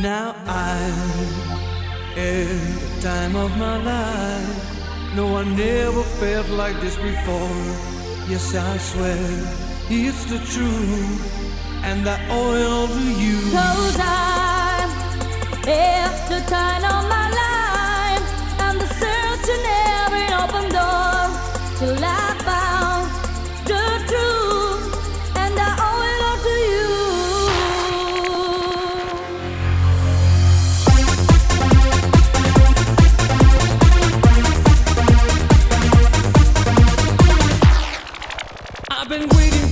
Now I'm in the time of my life. No, I never felt like this before. Yes, I swear it's the truth, and I owe it all to you. I've been waiting